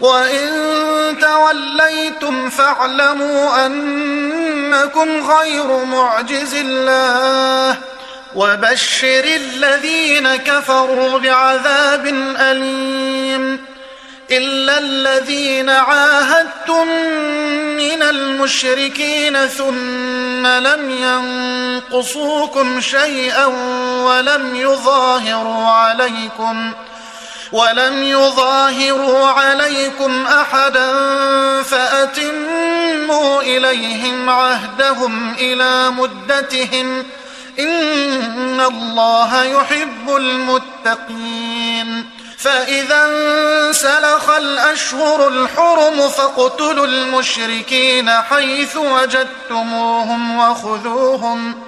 وإن توليتم فاعلموا أنكم غير معجز الله وبشر الذين كفروا بعذاب أليم إلا الذين عاهدتم من المشركين ثم لم ينقصوكم شيئا ولم يظاهروا عليكم ولم يظاهروا عليكم أحدا فأتموا إليهم عهدهم إلى مدتهم إن الله يحب المتقين فإذا انسلخ الأشهر الحرم فاقتلوا المشركين حيث وجدتموهم وخذوهم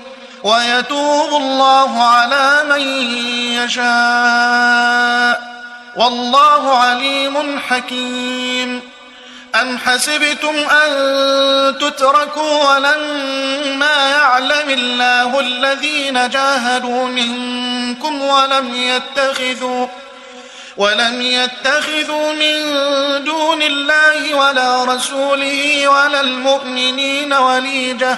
ويتوب الله على من يشاء. والله عليم حكيم. أم حسبتم أن تتركوا ولما يعلم الله الذين جاهدوا منكم ولم يتخذوا ولم يتخذوا من دون الله ولا رسوله ولا المؤمنين وليجة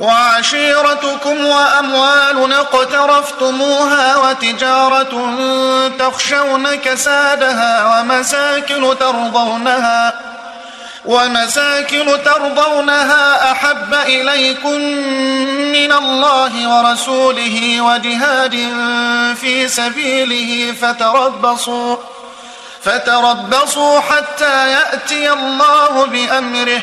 وعشيرتكم وأموال اقترفتموها وتجارة تخشون كسادها ومساكن ترضونها ومساكن ترضونها أحب إليكم من الله ورسوله وجهاد في سبيله فتربصوا فتربصوا حتى يأتي الله بأمره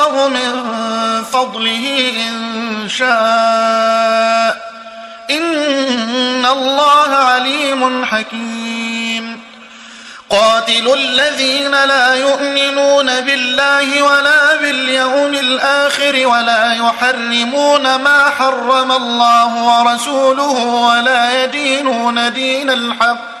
فضله إن شاء. إن الله عليم حكيم. قاتلوا الذين لا يؤمنون بالله ولا باليوم الآخر ولا يحرمون ما حرم الله ورسوله ولا يدينون دين الحق.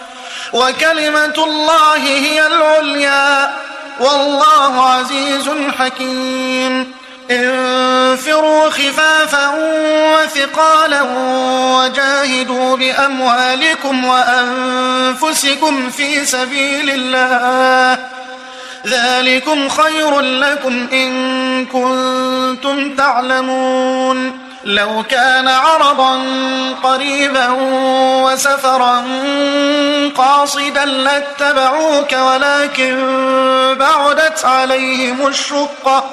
وكلمة الله هي العليا. والله عزيز حكيم. انفروا خفافا وثقالا وجاهدوا بأموالكم وأنفسكم في سبيل الله. ذلكم خير لكم إن كنتم تعلمون. لو كان عرضا قريبا وسفرا قاصدا لاتبعوك ولكن بعدت عليهم الشقة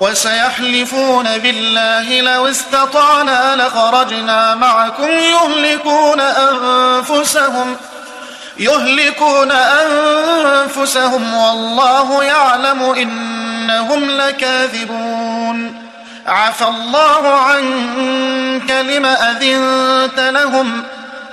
وسيحلفون بالله لو استطعنا لخرجنا معكم يهلكون أنفسهم ۖ يهلكون أنفسهم والله يعلم إنهم لكاذبون عفى الله عنك لم أذنت لهم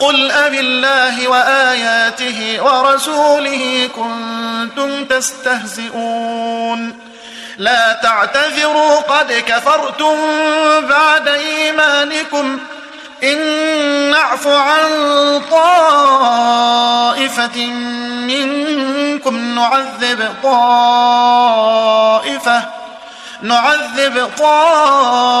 قل أب الله وآياته ورسوله كنتم تستهزئون لا تعتذروا قد كفرتم بعد إيمانكم إن نعف عن طائفة منكم نعذب طائفة نعذب طائفة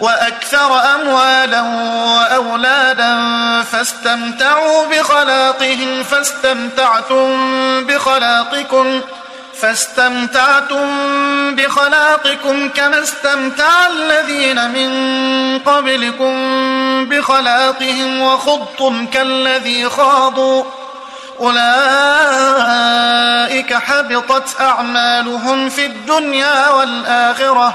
وأكثر أموالا وأولادا فاستمتعوا بخلاقهم فاستمتعتم بخلاقكم فاستمتعتم بخلاقكم كما استمتع الذين من قبلكم بخلاقهم وخضتم كالذي خاضوا. أولئك حبطت أعمالهم في الدنيا والآخرة.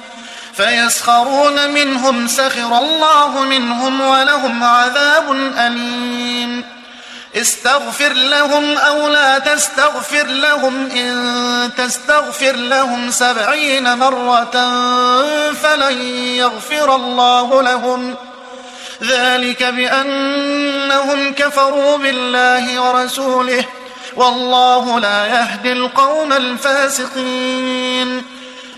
فيسخرون منهم سخر الله منهم ولهم عذاب أليم. استغفر لهم أو لا تستغفر لهم إن تستغفر لهم سبعين مرة فلن يغفر الله لهم. ذلك بأنهم كفروا بالله ورسوله والله لا يهدي القوم الفاسقين.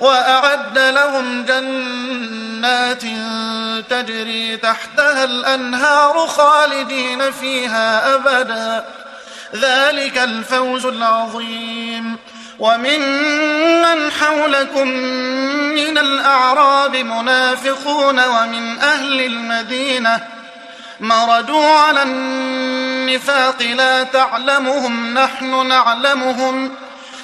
وأعد لهم جنات تجري تحتها الأنهار خالدين فيها أبداً. ذلك الفوز العظيم. ومن من حولكم من الأعراب منافقون ومن أهل المدينة. مردوا على النفاق لا تعلمهم نحن نعلمهم.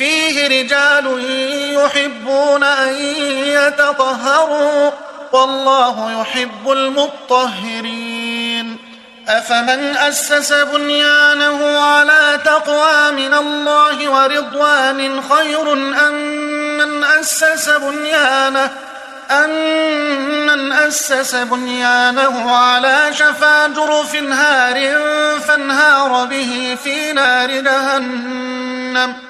فيه رجال يحبون أن يتطهروا والله يحب المطهرين. أفمن أسس بنيانه على تقوى من الله ورضوان خير أم من أسس بنيانه؟ أمن أسس بنيانه على شفا جرف هار فانهار به في نار جهنم.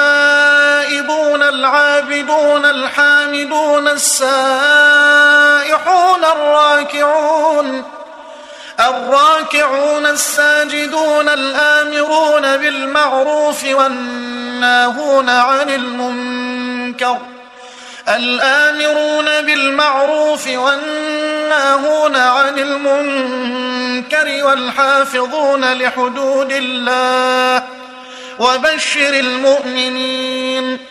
التائبون العابدون الحامدون السائحون الراكعون الراكعون الساجدون الآمرون بالمعروف والناهون عن المنكر الآمرون بالمعروف والناهون عن المنكر والحافظون لحدود الله وبشر المؤمنين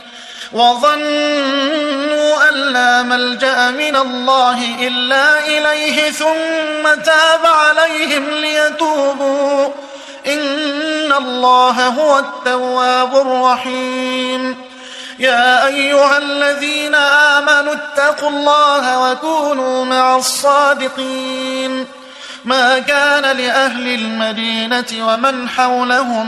وظنوا أن لا ملجأ من الله إلا إليه ثم تاب عليهم ليتوبوا. إن الله هو التواب الرحيم. يا أيها الذين آمنوا اتقوا الله وكونوا مع الصادقين. ما كان لأهل المدينة ومن حولهم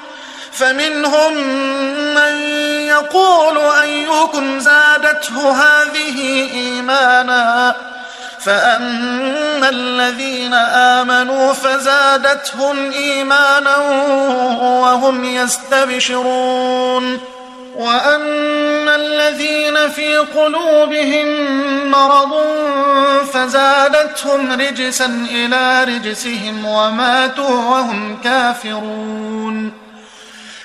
فمنهم من يقول أيكم زادته هذه إيمانا فأما الذين آمنوا فزادتهم إيمانا وهم يستبشرون وأما الذين في قلوبهم مرض فزادتهم رجسا إلى رجسهم وماتوا وهم كافرون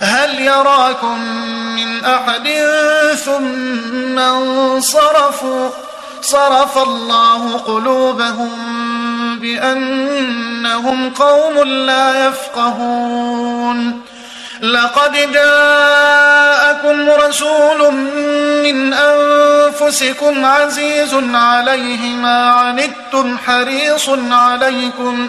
هل يراكم من أحد ثم انصرفوا؟ صرف الله قلوبهم بأنهم قوم لا يفقهون. لقد جاءكم رسول من أنفسكم عزيز عليه ما عنتم حريص عليكم.